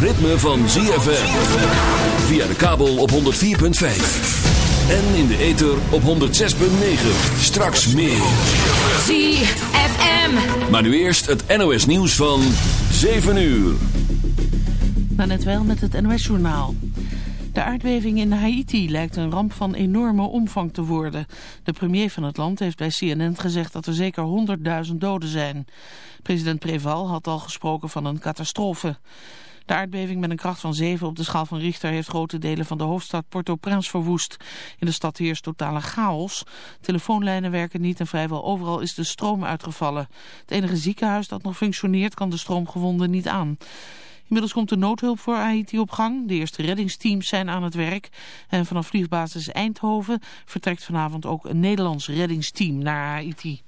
Ritme van ZFM. Via de kabel op 104.5. En in de ether op 106.9. Straks meer. ZFM. Maar nu eerst het NOS nieuws van 7 uur. net wel met het NOS journaal. De aardbeving in Haiti lijkt een ramp van enorme omvang te worden. De premier van het land heeft bij CNN gezegd dat er zeker 100.000 doden zijn. President Preval had al gesproken van een catastrofe. De aardbeving met een kracht van 7 op de schaal van Richter heeft grote delen van de hoofdstad Port-au-Prince verwoest. In de stad heerst totale chaos. Telefoonlijnen werken niet en vrijwel overal is de stroom uitgevallen. Het enige ziekenhuis dat nog functioneert kan de stroomgewonden niet aan. Inmiddels komt de noodhulp voor Haiti op gang. De eerste reddingsteams zijn aan het werk. En vanaf vliegbasis Eindhoven vertrekt vanavond ook een Nederlands reddingsteam naar Haiti.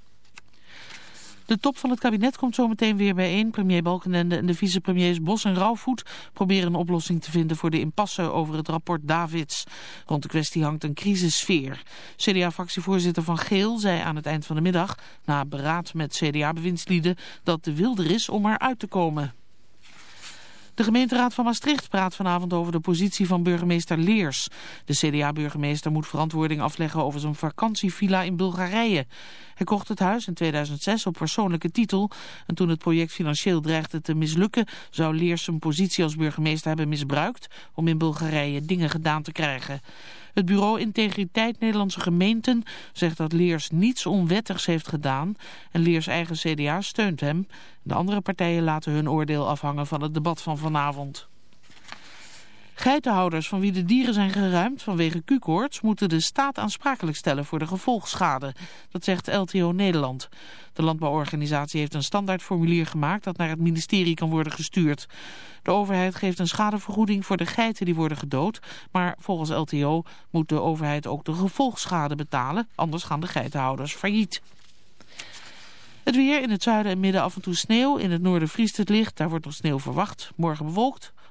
De top van het kabinet komt zo meteen weer bijeen. Premier Balkenende en de vicepremiers Bos en Rauwvoet proberen een oplossing te vinden voor de impasse over het rapport Davids. Rond de kwestie hangt een crisissfeer. CDA-fractievoorzitter Van Geel zei aan het eind van de middag, na beraad met CDA-bewindslieden, dat de wilder is om eruit te komen. De gemeenteraad van Maastricht praat vanavond over de positie van burgemeester Leers. De CDA-burgemeester moet verantwoording afleggen over zijn vakantievilla in Bulgarije. Hij kocht het huis in 2006 op persoonlijke titel. En toen het project financieel dreigde te mislukken... zou Leers zijn positie als burgemeester hebben misbruikt... om in Bulgarije dingen gedaan te krijgen. Het bureau Integriteit Nederlandse Gemeenten zegt dat Leers niets onwettigs heeft gedaan en Leers eigen CDA steunt hem. De andere partijen laten hun oordeel afhangen van het debat van vanavond. Geitenhouders van wie de dieren zijn geruimd vanwege Q-koorts moeten de staat aansprakelijk stellen voor de gevolgschade. Dat zegt LTO Nederland. De landbouworganisatie heeft een standaardformulier gemaakt dat naar het ministerie kan worden gestuurd. De overheid geeft een schadevergoeding voor de geiten die worden gedood. Maar volgens LTO moet de overheid ook de gevolgschade betalen, anders gaan de geitenhouders failliet. Het weer in het zuiden en midden af en toe sneeuw. In het noorden vriest het licht, daar wordt nog sneeuw verwacht. Morgen bewolkt,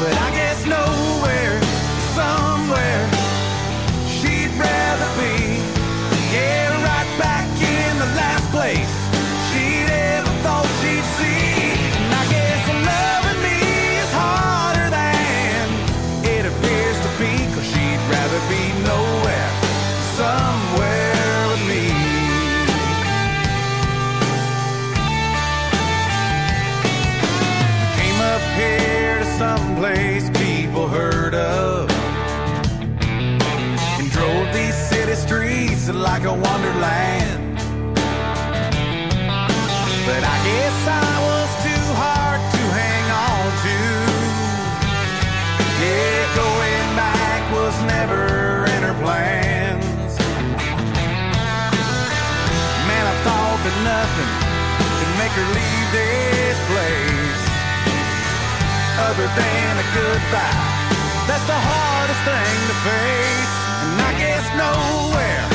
But I make her leave this place other than a goodbye. That's the hardest thing to face. And I guess nowhere,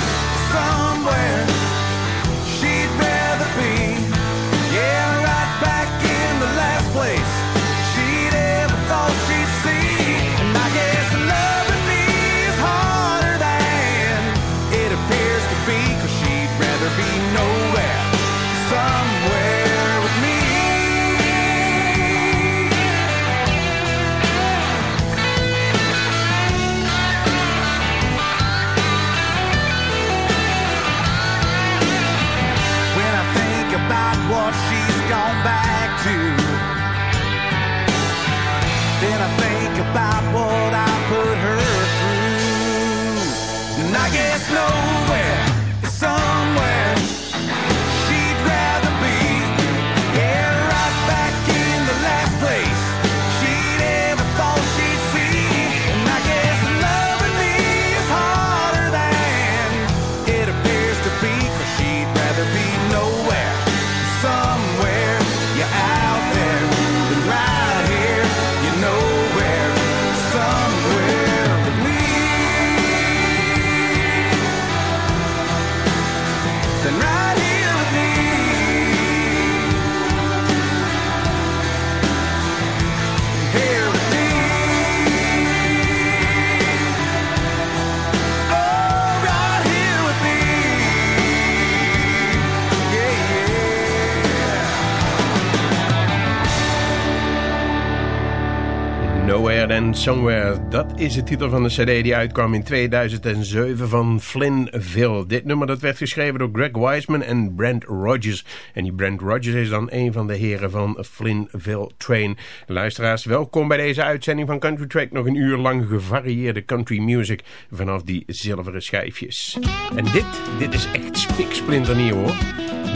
Somewhere, dat is de titel van de cd die uitkwam in 2007 van Flynnville. Dit nummer dat werd geschreven door Greg Wiseman en Brent Rogers. En die Brent Rogers is dan een van de heren van Flynnville Train. Luisteraars, welkom bij deze uitzending van Country Track. Nog een uur lang gevarieerde country music vanaf die zilveren schijfjes. En dit, dit is echt spiksplinternieuw hoor.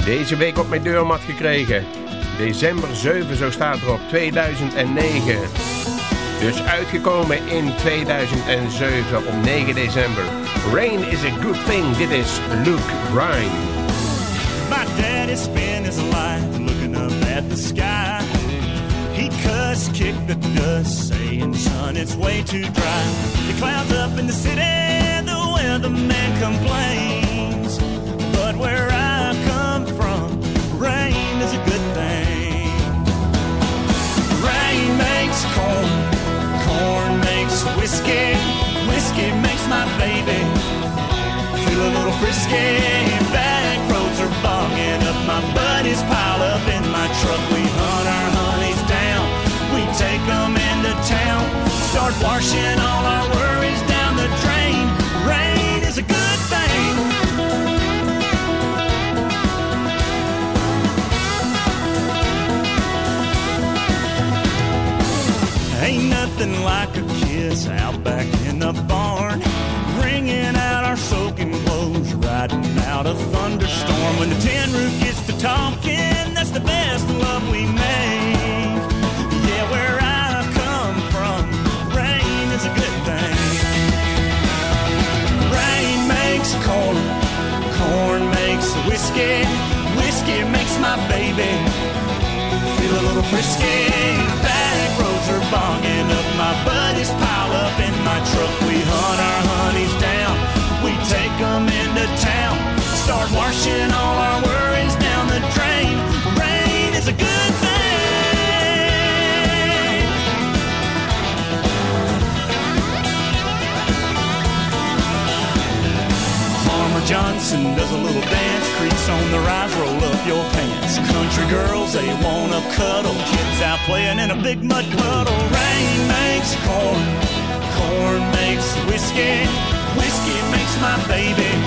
Deze week op mijn deurmat gekregen. December 7, zo staat er op 2009. Dus uitgekomen in 2007 op 9 december. Rain is a good thing. Dit is Luke Bryan. My daddy spent his life looking up at the sky. He cussed, kicked the dust, saying, son, it's way too dry. The clouds up in the city, the weatherman complains. But where I come from, rain is a good thing. Rain makes corn, corn makes whiskey, whiskey makes my baby feel a little frisky. Back roads are bogging up. My buddies pile up in my truck. We hunt our honeys down. We take them into town. Start washing all our worries down the drain. Rain is a good thing. Like a kiss out back in the barn. Wringing out our soaking clothes, riding out a thunderstorm. When the tin roof gets to talking, that's the best love we make. Yeah, where I come from, rain is a good thing. Rain makes corn, corn makes whiskey, whiskey makes my baby little frisky. Back roads are bogging up. My buddies pile up in my truck. We hunt our honeys down. We take them into town. Start washing all our worries down the drain. Rain is a good thing. Johnson does a little dance, creaks on the rise, roll up your pants. Country girls, they wanna cuddle, kids out playing in a big mud puddle. Rain makes corn, corn makes whiskey, whiskey makes my baby.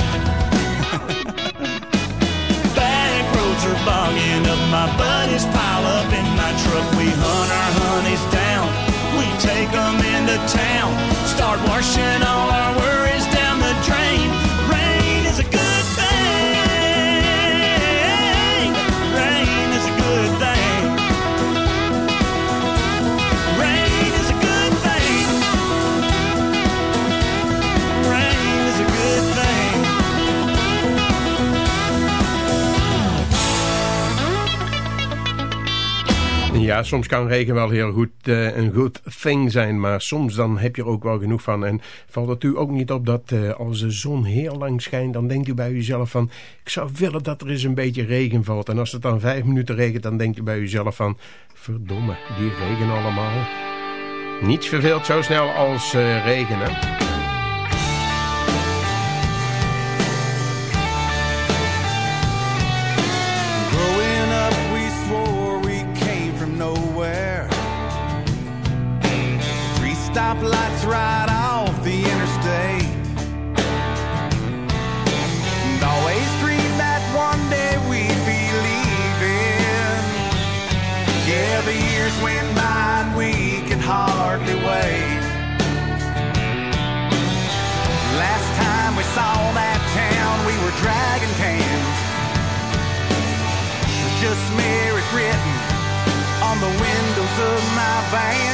Back roads are bogging up, my buddies pile up in my truck. We hunt our honeys down, we take them into town, start washing all our worries down the drain. Ja, soms kan regen wel heel goed eh, een good thing zijn, maar soms dan heb je er ook wel genoeg van. En valt het u ook niet op dat eh, als de zon heel lang schijnt, dan denkt u bij uzelf van, ik zou willen dat er eens een beetje regen valt. En als het dan vijf minuten regent, dan denkt u bij uzelf van, verdomme, die regen allemaal. Niets verveelt zo snel als eh, regen, hè? just merit written on the windows of my van.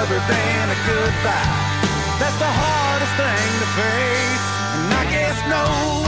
other than a goodbye. That's the hardest thing to face, and I guess no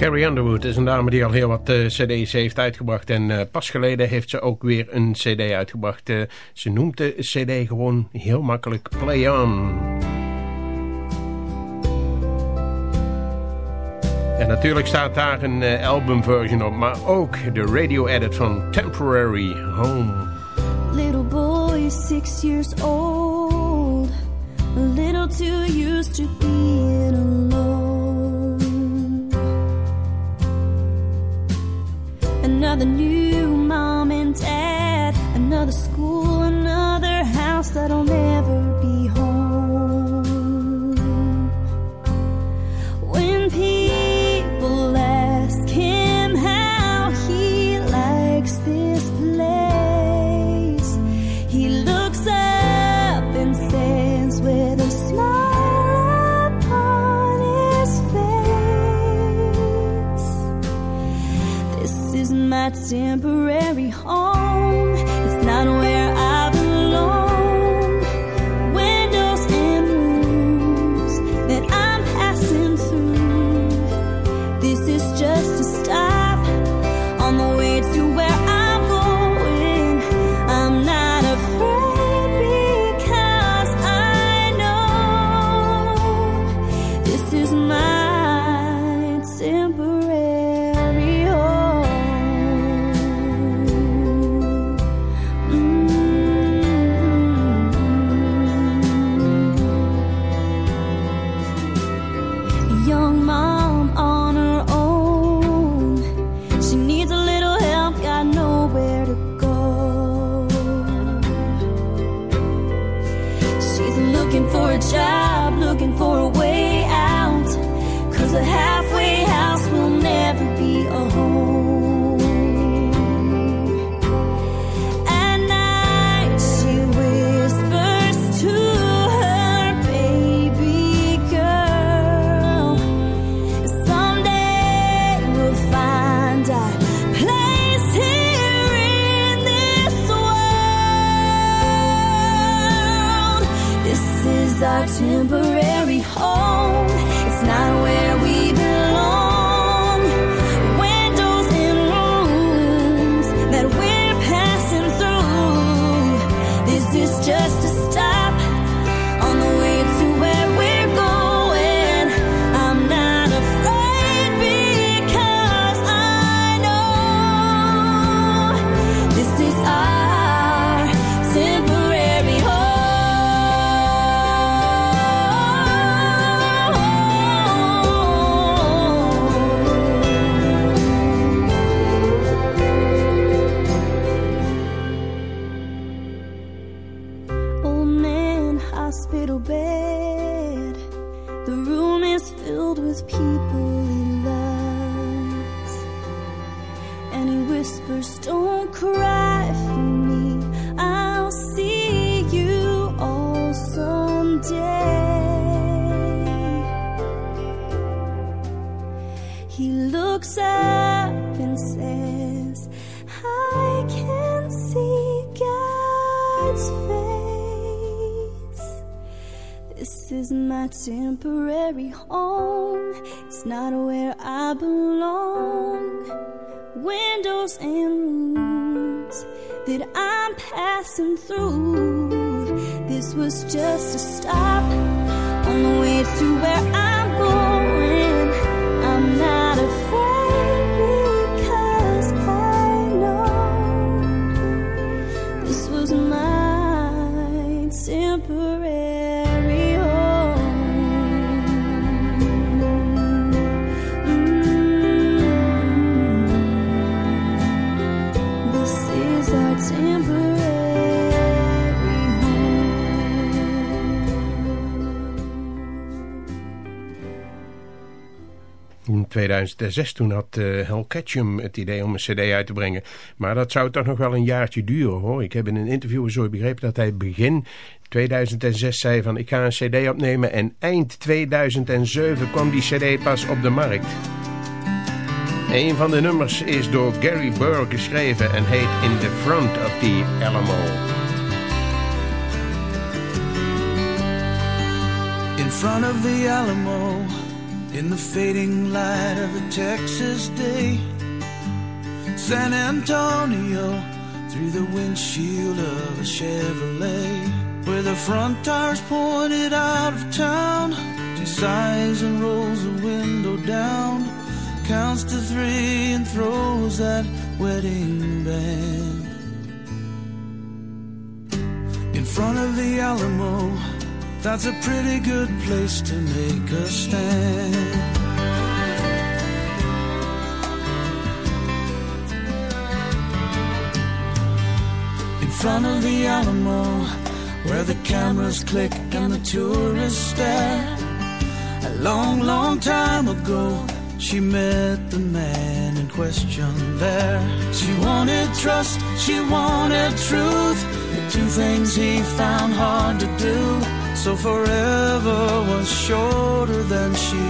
Carrie Underwood is een dame die al heel wat eh, cd's heeft uitgebracht. En eh, pas geleden heeft ze ook weer een cd uitgebracht. Eh, ze noemt de cd gewoon heel makkelijk Play On. En natuurlijk staat daar een albumversion op. Maar ook de radio-edit van Temporary Home. Little boy, six years old. A little too used to being alone. another new mom and dad, another school, another house that'll never be home. temporary. 2006 toen had eh, Hal Ketchum het idee om een cd uit te brengen. Maar dat zou toch nog wel een jaartje duren hoor. Ik heb in een interview zo begrepen dat hij begin 2006 zei van ik ga een cd opnemen. En eind 2007 kwam die cd pas op de markt. Een van de nummers is door Gary Burr geschreven en heet In the Front of the Alamo. In front of the Alamo, in the fading light of a Texas day, San Antonio, through the windshield of a Chevrolet, where the front tires pointed out of town, she sighs and rolls the window down, counts to three and throws that wedding band. In front of the Alamo, that's a pretty good place to make a stand. In front of the Alamo, where the cameras click and the tourists stare. A long, long time ago, she met the man in question there. She wanted trust, she wanted truth. The two things he found hard to do. So forever was shorter than she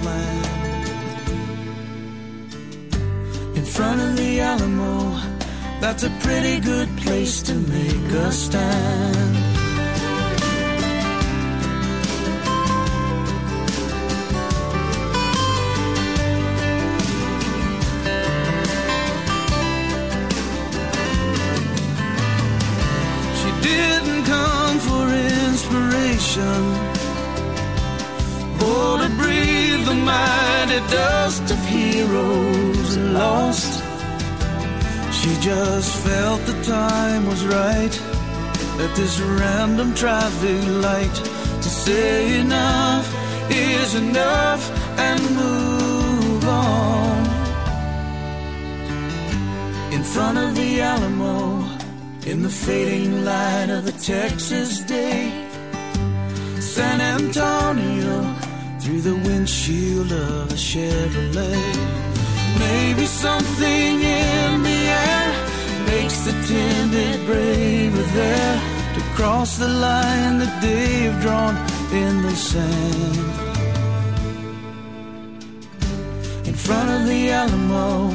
planned. In front of the Alamo, that's a pretty good place to make a stand. Or to breathe the mighty dust of heroes lost. She just felt the time was right at this random traffic light to say enough is enough and move on. In front of the Alamo, in the fading light of the Texas day, San Antonio, through the windshield of a Chevrolet. Maybe something in the air makes the timid braver there to cross the line that they've drawn in the sand. In front of the Alamo,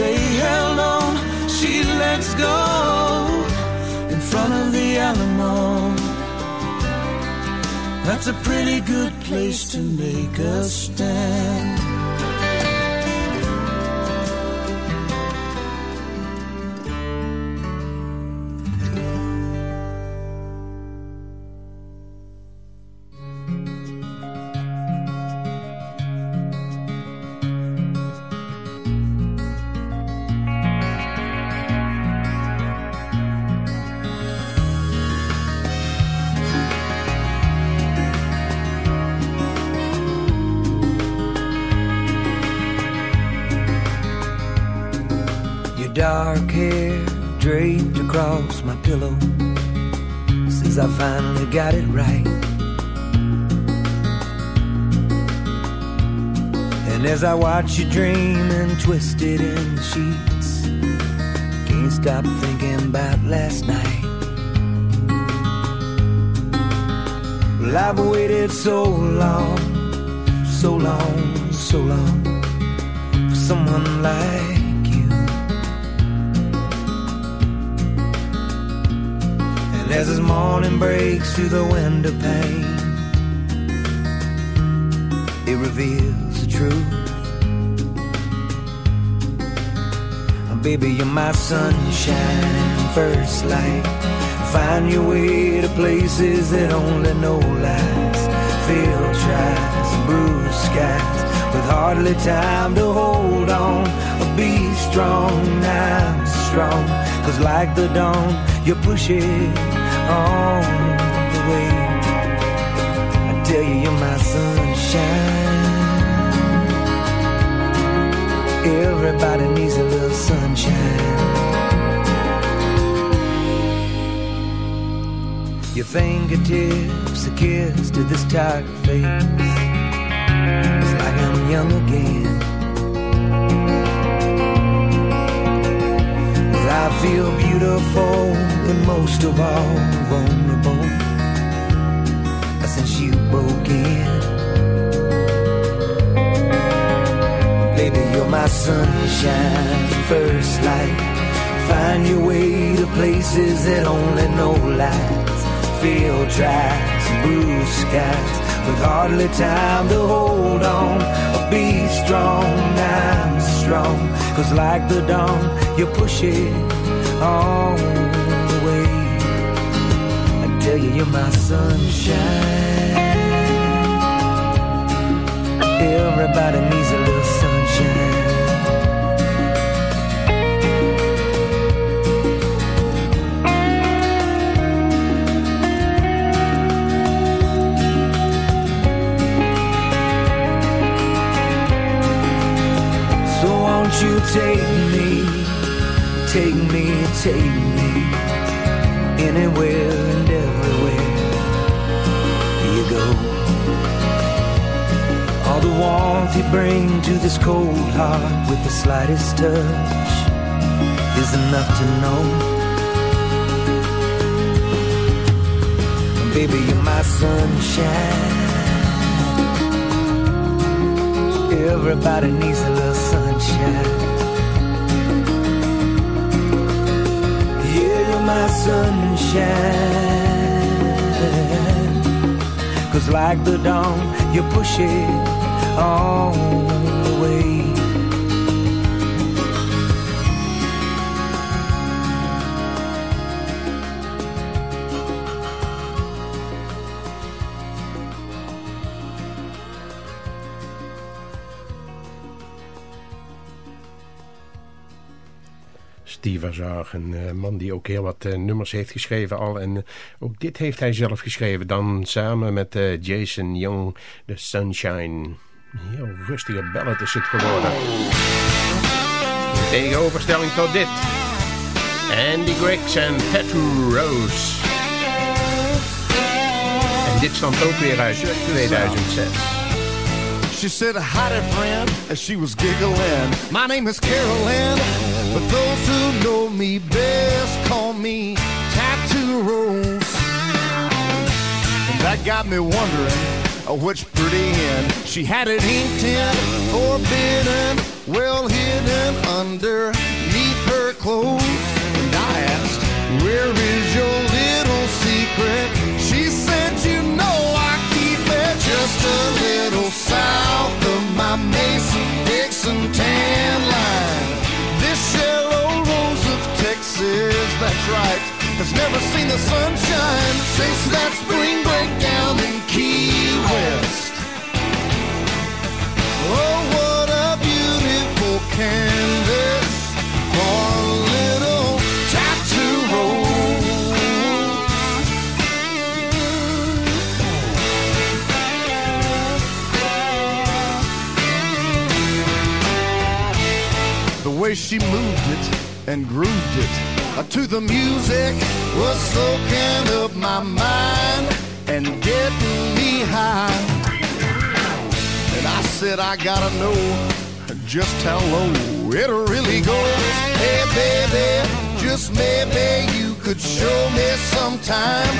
they held on, she lets go. In front of the Alamo, That's a pretty good place to make a stand. I finally got it right. And as I watch you dreaming, twisted in the sheets, can't stop thinking about last night. Well, I've waited so long, so long, so long for someone like And as this morning breaks through the window pane, it reveals the truth. Baby, you're my sunshine, first light. Find your way to places that only know lies. Field tries, bruised skies, with hardly time to hold on. Be strong, I'm strong. Cause like the dawn, you push it on the way. I tell you, you're my sunshine. Everybody needs a little sunshine. Your fingertips a kiss to this tired face. It's like I'm young again. I feel beautiful, and most of all vulnerable. Since you broke in, baby, you're my sunshine, first light. Find your way to places that only know lies. Field tracks, blue skies, with hardly time to hold on. or Be strong, I'm strong. Cause like the dawn, you push it all the way. I tell you, you're my sunshine. Everybody cold heart with the slightest touch is enough to know. Baby, you're my sunshine. Everybody needs a little sunshine. Yeah, you're my sunshine. Cause like the dawn, you push it all een eh, man die ook heel wat eh, nummers heeft geschreven al. En eh, ook dit heeft hij zelf geschreven. Dan samen met Jason Young, The Sunshine. Heel rustige ballad is het geworden. In tegenoverstelling tot dit. Andy Griggs en Tattoo Rose. En dit stamt ook weer uit 2006. She said, hi there, friend, as she was giggling. My name is Carolyn, but those who know me best call me Tattoo Rose. And that got me wondering which pretty hen. She had it inked in, forbidden, well hidden underneath her clothes. And I asked, where is your little secret? She said, you know I keep it just a little south of my Mason-Dixon tan line. This shallow rose of Texas, that's right, has never seen the sunshine since that spring break down Key West. Oh, what a beautiful canvas for a little tattoo. The way she moved it and grooved it to the music was soaking up my mind and getting me high. And I said, I gotta know just how low it really goes. Hey, baby, just maybe you could show me sometime.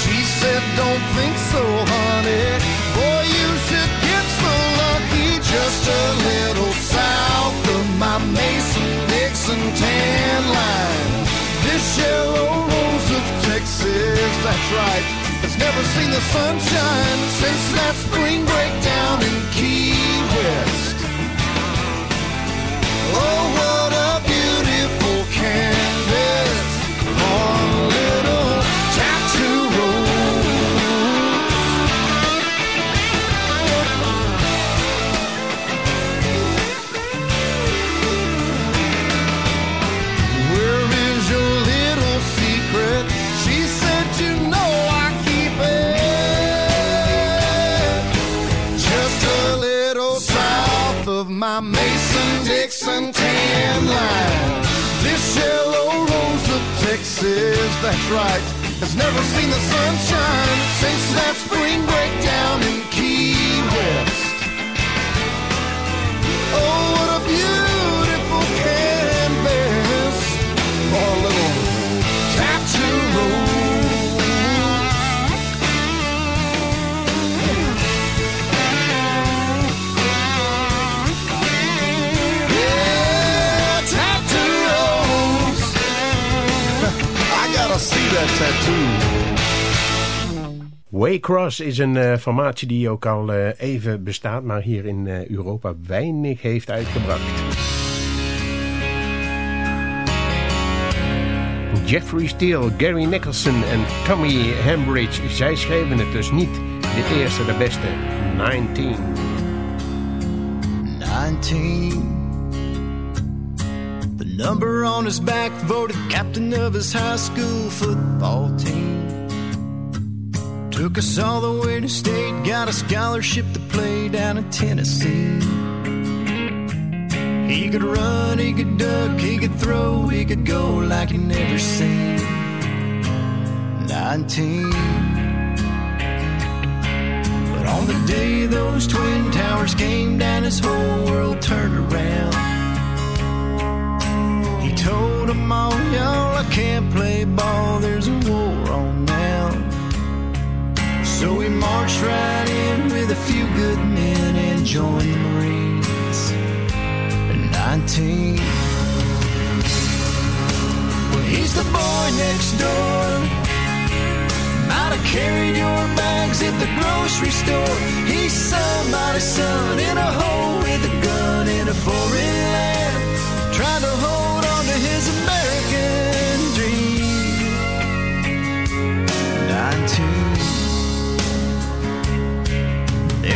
She said, Don't think so, honey. Boy, you should get so lucky just a little south of my Mason Dixon tan line. This yellow rose of Texas, that's right, has never seen the sunshine since that spring breakdown in Key West. Oh, what right, has never seen the sunshine since that Waycross is een eh, formatie die ook al eh, even bestaat, maar hier in eh, Europa weinig heeft uitgebracht. Jeffrey Steele, Gary Nicholson en Tommy Hambridge, zij schreven het dus niet. De eerste, de beste, 19. 19. The number on his back voted captain of his high school football team. Took us all the way to state, got a scholarship to play down in Tennessee. He could run, he could duck, he could throw, he could go like you never seen. 19. But on the day those twin towers came down, his whole world turned around. He told them all, oh, y'all, I can't play ball, there's a. So we marched right in with a few good men and joined the Marines. At 19. Well, he's the boy next door. Might have carried your bags at the grocery store. He's somebody's son in a hole with a gun in a foreign land. Trying to hold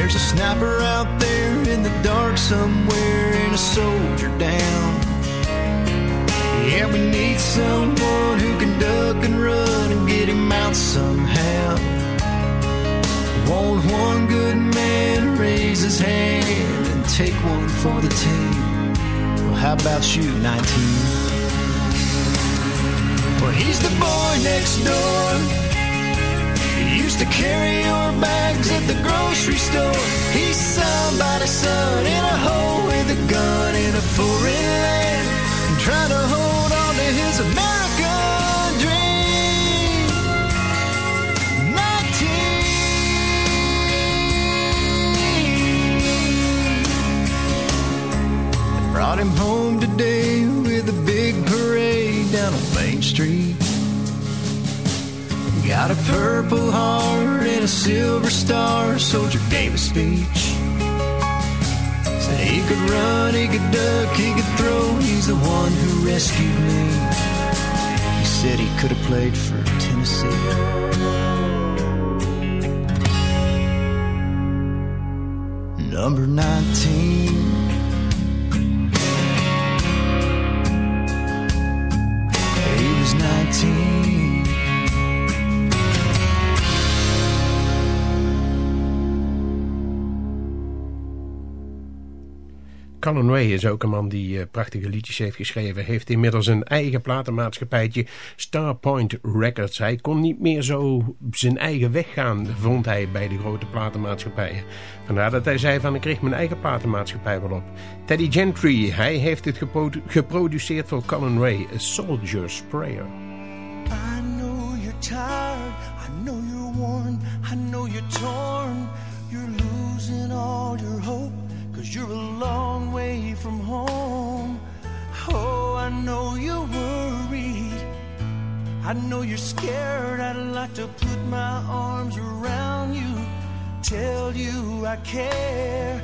There's a sniper out there in the dark somewhere and a soldier down. Yeah, we need someone who can duck and run and get him out somehow. Won't one good man raise his hand and take one for the team? Well, how about you, 19? Well, he's the boy next door. Used to carry your bags at the grocery store. He's somebody's son in a hole with a gun in a foreign land. And trying to hold on to his American dream. 19. Brought him home today with a big parade down on Main Street. Got a purple heart and a silver star. Soldier gave a speech. Said he could run, he could duck, he could throw. He's the one who rescued me. He said he could have played for Tennessee. Number 19. Colin Ray is ook een man die uh, prachtige liedjes heeft geschreven. Heeft inmiddels een eigen platenmaatschappijtje, Starpoint Records. Hij kon niet meer zo zijn eigen weg gaan, vond hij bij de grote platenmaatschappijen. Vandaar dat hij zei van ik kreeg mijn eigen platenmaatschappij wel op. Teddy Gentry, hij heeft het geprodu geproduceerd voor Colin Ray, A Soldier's Prayer. I know you're tired, I know you're worn, I know you're torn, you're losing all your hope. You're a long way from home. Oh, I know you're worried. I know you're scared. I'd like to put my arms around you, tell you I care.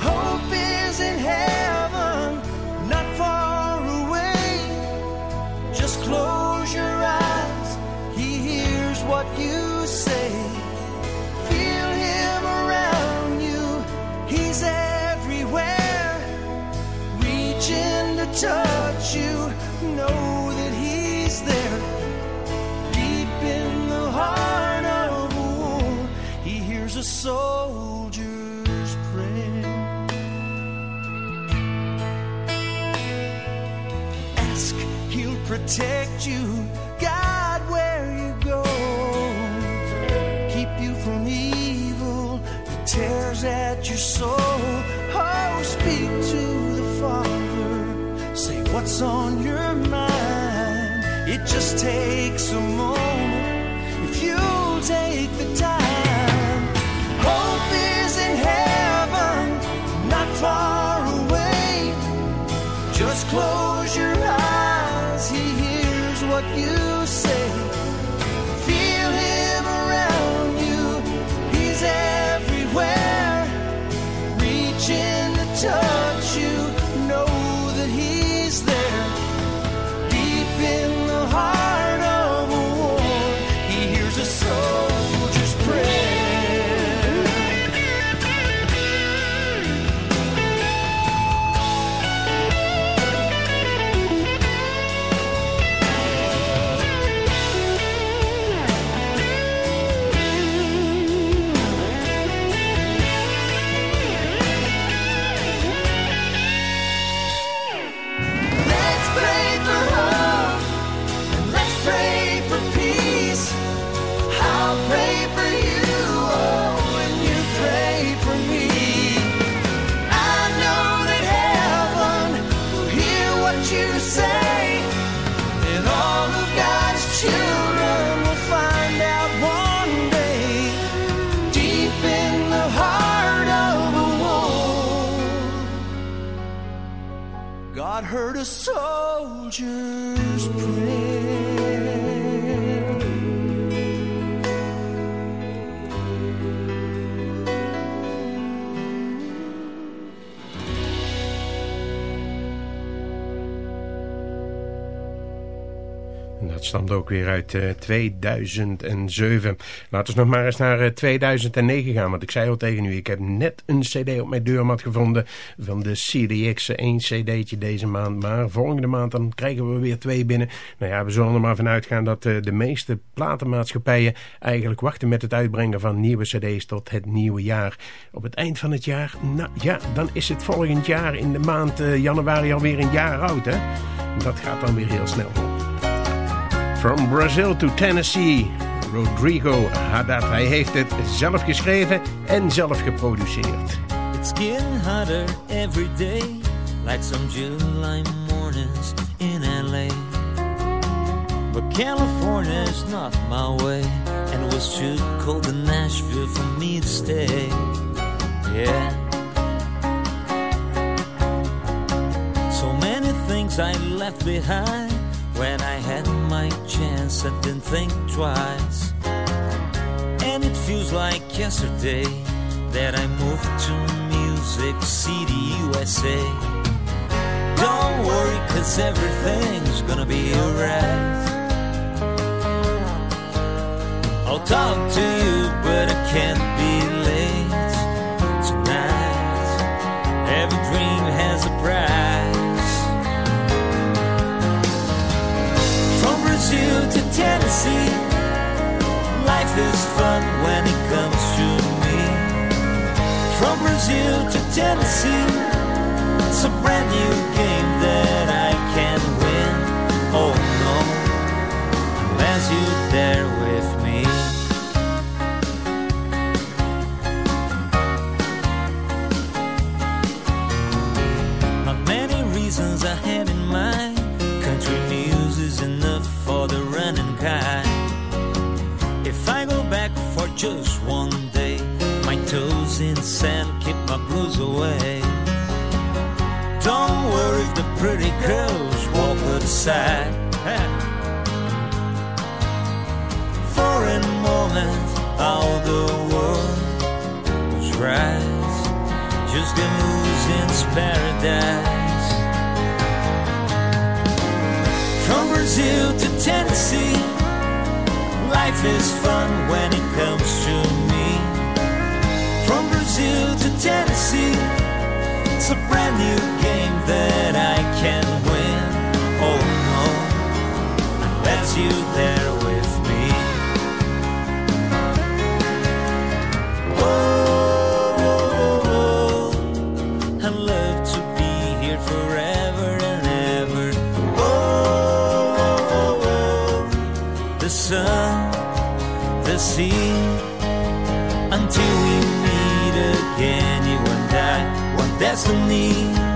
Hope is in heaven, not far away. Just close your eyes, he hears what you say. Feel him around you, he's everywhere. Reaching to touch you, know that he's there. Deep in the heart of war, he hears a soldier's prayer. Ask, he'll protect you, guide where you go. Keep you from evil that tears at your soul. What's on your mind. It just takes a moment God stamt ook weer uit eh, 2007. Laten we nog maar eens naar eh, 2009 gaan. Want ik zei al tegen u, ik heb net een cd op mijn deurmat gevonden van de CDX. Eén cd'tje deze maand. Maar volgende maand dan krijgen we weer twee binnen. Nou ja, we zullen er maar vanuit gaan dat eh, de meeste platenmaatschappijen eigenlijk wachten met het uitbrengen van nieuwe cd's tot het nieuwe jaar. Op het eind van het jaar, nou ja, dan is het volgend jaar in de maand eh, januari alweer een jaar oud. Hè? Dat gaat dan weer heel snel. From Brazil to Tennessee, Rodrigo Haddad. Hij heeft het zelf geschreven en zelf geproduceerd. It's getting hotter every day, like some July mornings in LA. But California's not my way, and it was too cold in Nashville for me to stay. Yeah. So many things I left behind when I had my chance. I didn't think twice. And it feels like yesterday that I moved to Music City, USA. Don't worry, cause everything's gonna be alright. I'll talk to you, but I can't be late tonight. Every dream has a price. Brazil to Tennessee, life is fun when it comes to me. From Brazil to Tennessee, it's a brand new game just one day, my toes in sand keep my blues away. Don't worry if the pretty girls walk. For a moment, all the world was right. Just a music's paradise. From Brazil to Tennessee, life is fun when it comes to me. From Brazil to Tennessee, it's a brand new game that I can win. Oh no, unless you there destiny.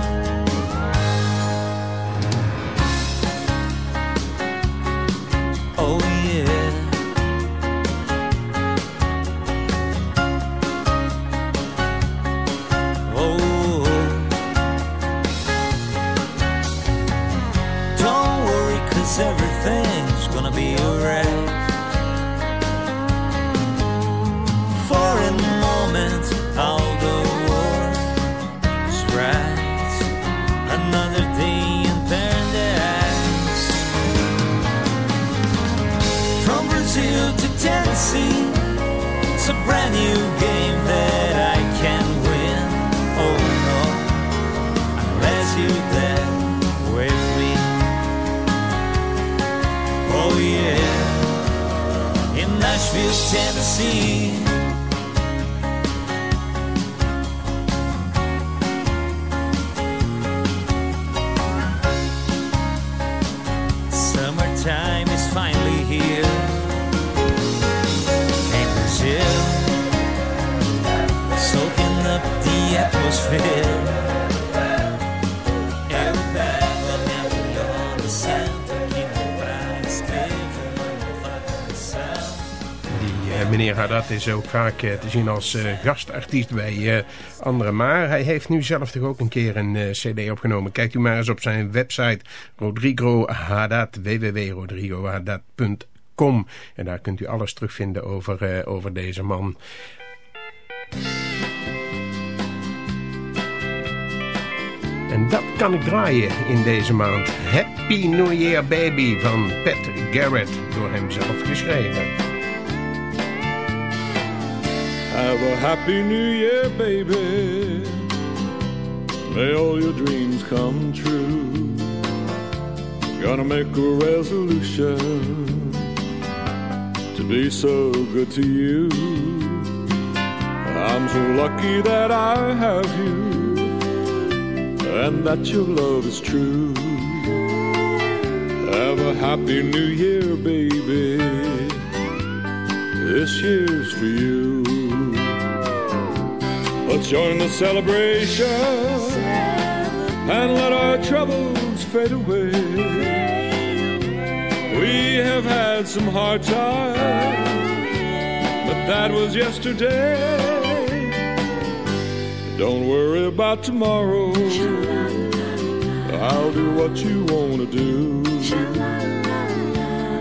Ook vaak eh, te zien als eh, gastartiest bij eh anderen. Maar hij heeft nu zelf toch ook een keer een cd opgenomen. Kijkt u maar eens op zijn website Rodrigo Haddad, www.rodrigohaddad.com. En daar kunt u alles terugvinden over, over deze man. En dat kan ik draaien in deze maand. Happy New Year Baby van Pat Garrett, door hem zelf geschreven. Have a happy new year, baby. May all your dreams come true. Gonna make a resolution to be so good to you. I'm so lucky that I have you and that your love is true. Have a happy new year, baby. This year's for you. Join the celebration and let our troubles fade away. We have had some hard times, but that was yesterday. Don't worry about tomorrow. I'll do what you want to do.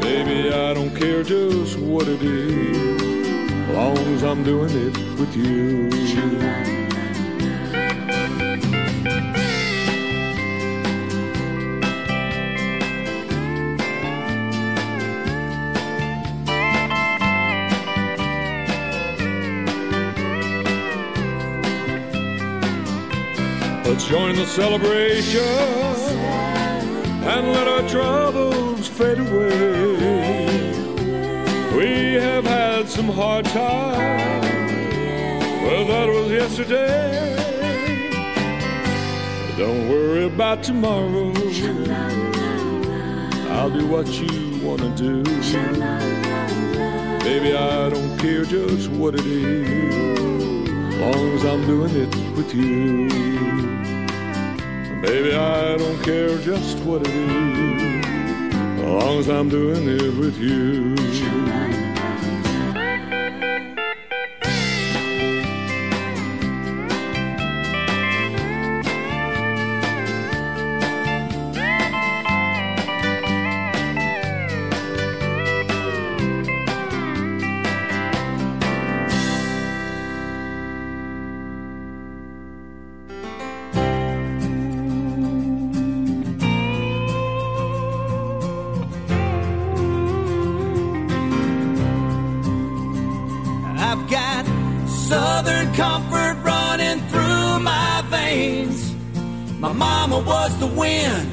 Baby, I don't care just what it is, long as I'm doing it with you. Join the celebration and let our troubles fade away. We have had some hard times, well, that was yesterday. Don't worry about tomorrow. I'll do what you wanna do. Baby, I don't care just what it is, long as I'm doing it with you. Baby, I don't care just what it is, as long as I'm doing it with you. My mama was the wind,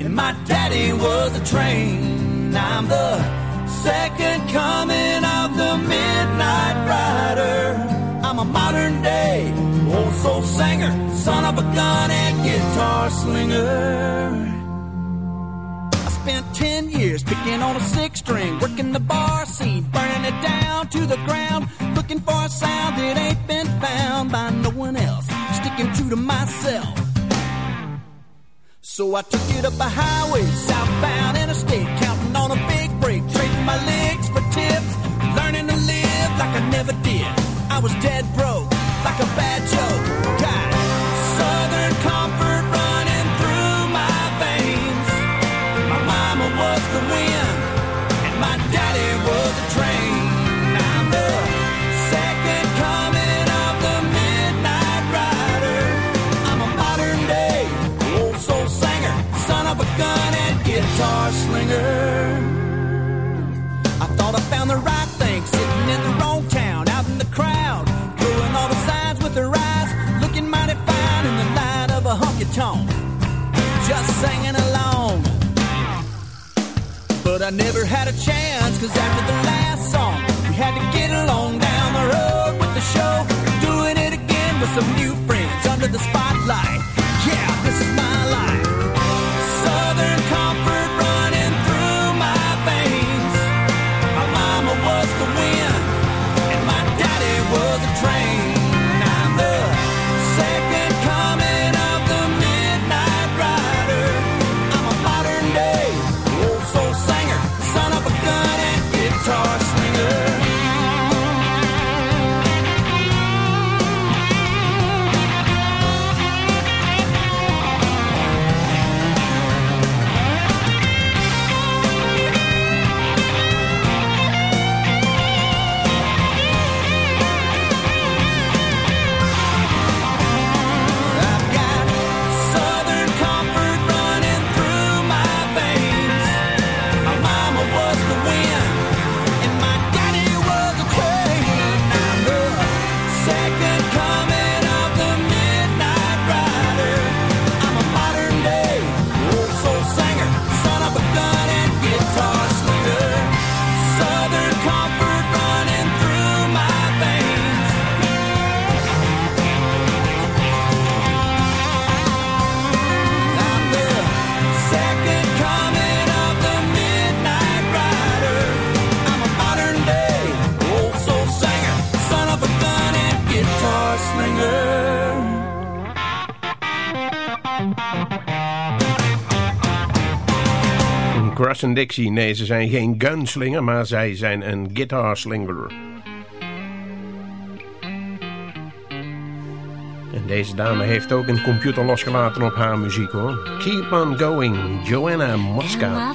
and my daddy was a train. I'm the second coming of the midnight rider. I'm a modern day old soul singer, son of a gun and guitar slinger. I spent ten years picking on a six string, working the bar scene, burning it down to the ground, looking for a sound that ain't been found by no one else, sticking true to myself. So I took it up a highway, southbound interstate, counting on a big break, trading my legs for tips, learning to live like I never did. I was dead broke, like a bad joke. Guitar slinger. I thought I found the right thing, sitting in the wrong town, out in the crowd, blowing all the signs with her eyes, looking mighty fine in the light of a honky tonk, just singing along. But I never had a chance, cause after the last song, we had to get along down the road with the show. Doing it again with some new friends under the spotlight. And Dixie, nee, ze zijn geen gunslinger, maar zij zijn een guitarslinger. En deze dame heeft ook een computer losgelaten op haar muziek hoor. Keep on going, Joanna Mosca.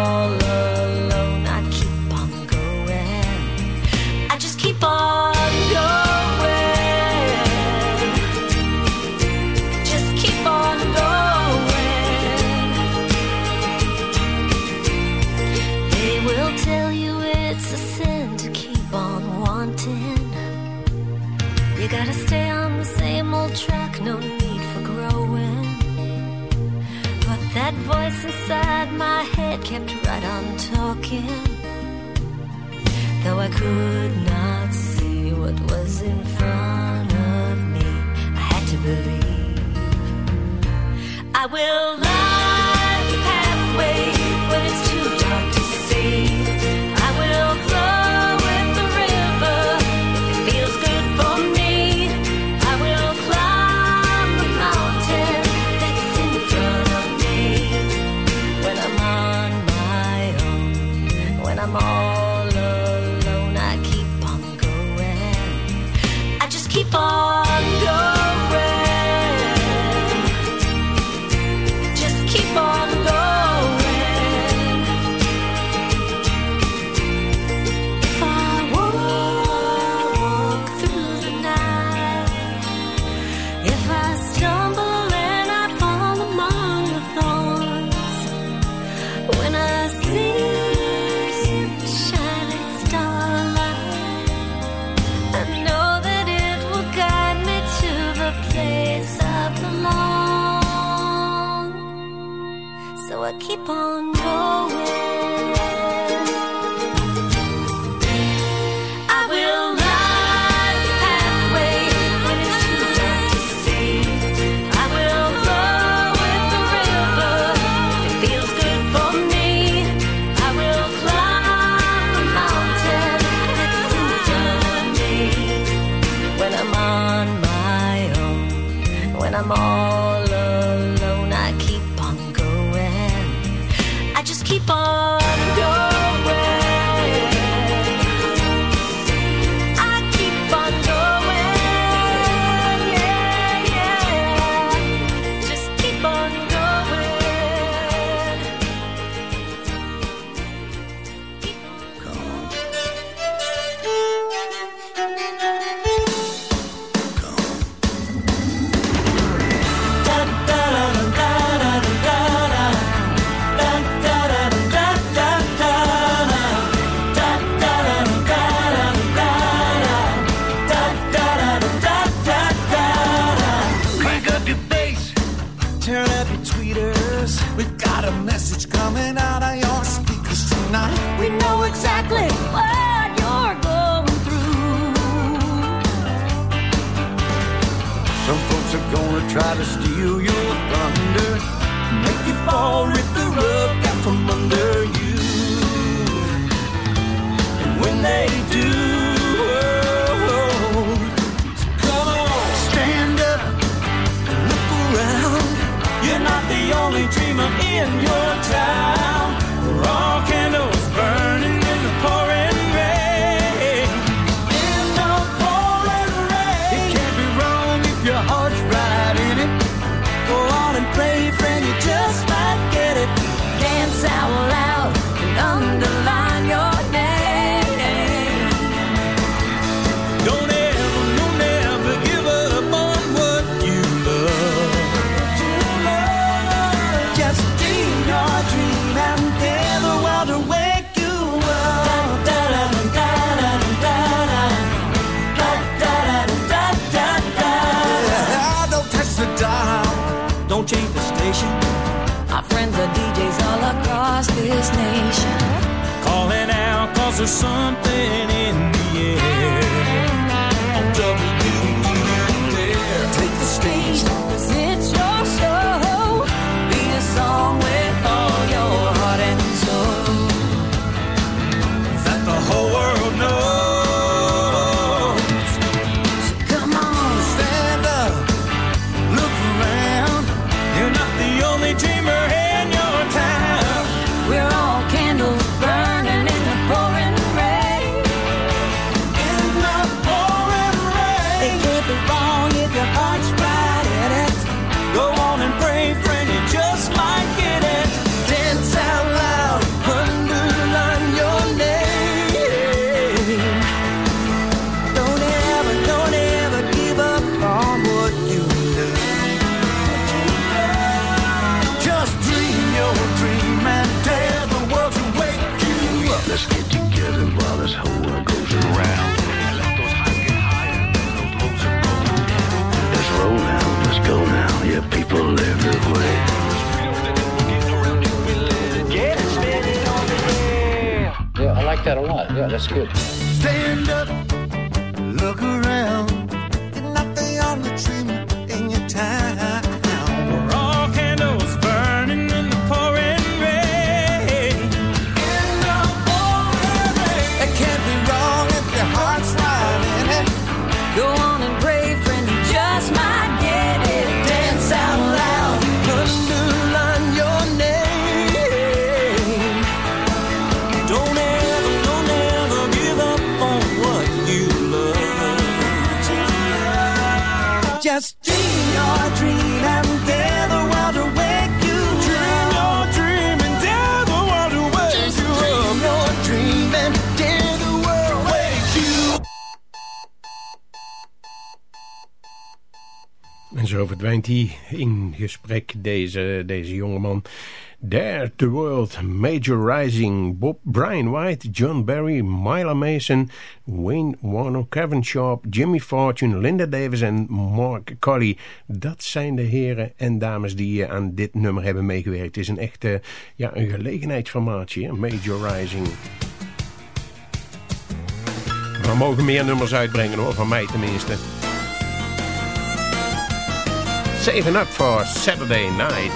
I will in your that's good. Stand up, in gesprek, deze, deze jongeman. Dare the World, Major Rising, Bob, Brian White, John Barry, Myla Mason, Wayne Warner, Kevin Sharp, Jimmy Fortune, Linda Davis en Mark Colley. Dat zijn de heren en dames die eh, aan dit nummer hebben meegewerkt. Het is een echte ja, een gelegenheidsformatie? Major Rising. We mogen meer nummers uitbrengen hoor, van mij tenminste. Saving up for Saturday night.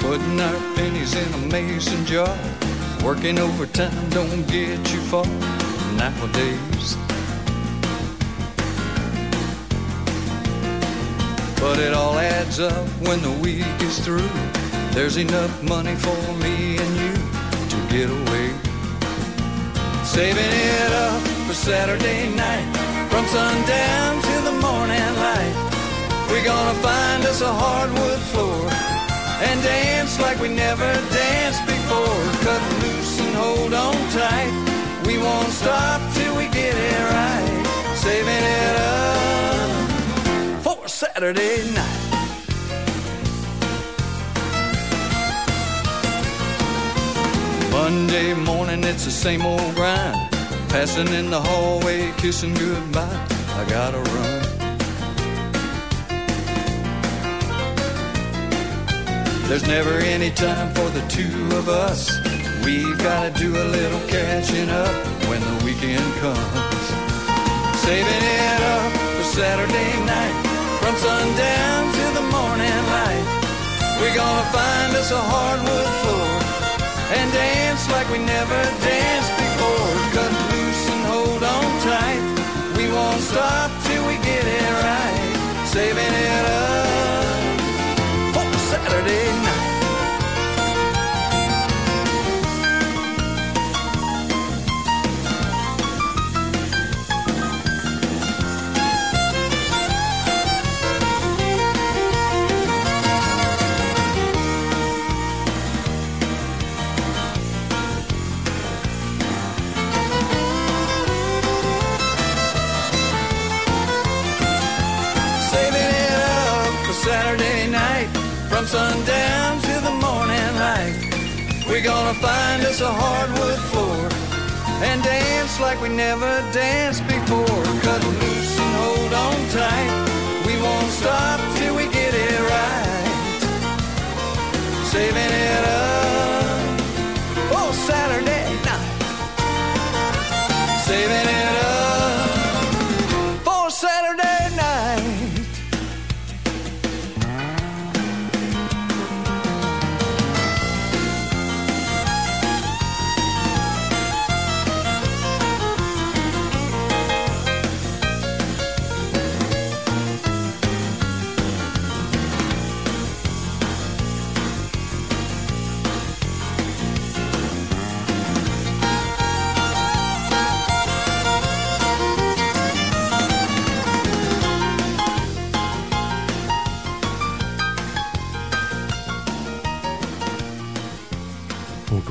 Putting our pennies in a mason jar. Working overtime don't get you far nowadays. But it all adds up when the week is through. There's enough money for me and you to get away. Saving it up for Saturday night. From sundown to the morning light. We're gonna find us a hardwood floor and dance like we never danced before. Cut loose and hold on tight. We won't stop till we get it right. Saving it up for Saturday night. Monday morning, it's the same old grind. Passing in the hallway, kissing goodbye. I gotta run. There's never any time for the two of us. We've gotta do a little catching up when the weekend comes. Saving it up for Saturday night. From sundown to the morning light. We're gonna find us a hardwood floor and dance like we never danced before. Cut loose and hold on tight. We won't stop till we get it right. Saving it up Saturday night. Find us a hardwood floor and dance like we never danced before. Cut loose and hold on tight. We won't stop till we get it right. Saving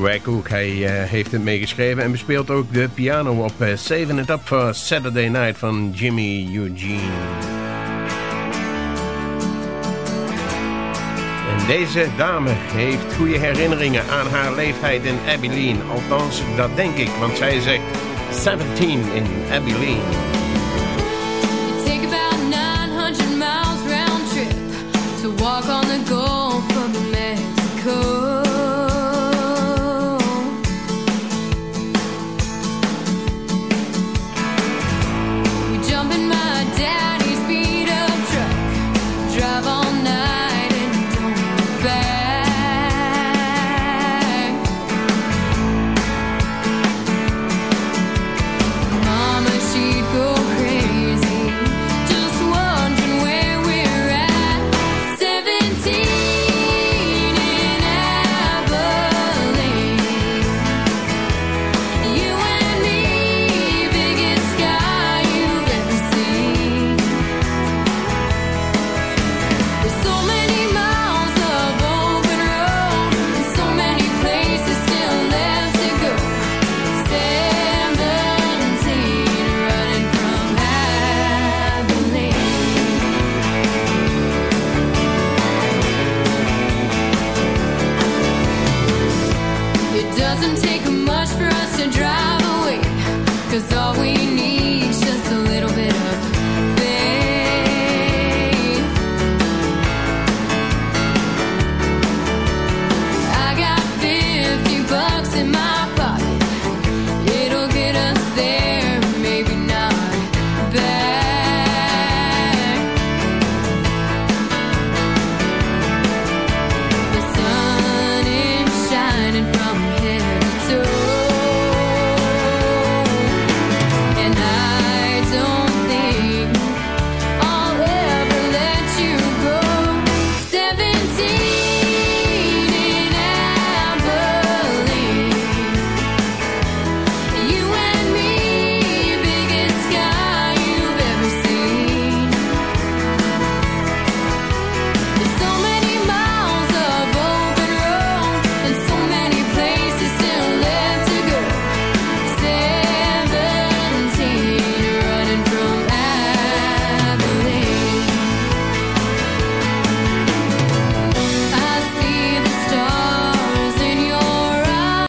Greg hij eh, heeft het meegeschreven en bespeelt ook de piano op eh, Saving It Up for Saturday Night van Jimmy Eugene. En deze dame heeft goede herinneringen aan haar leeftijd in Abilene. Althans, dat denk ik, want zij zegt 17 in Abilene. Take about 900 miles round trip to walk on the Gulf of Mexico.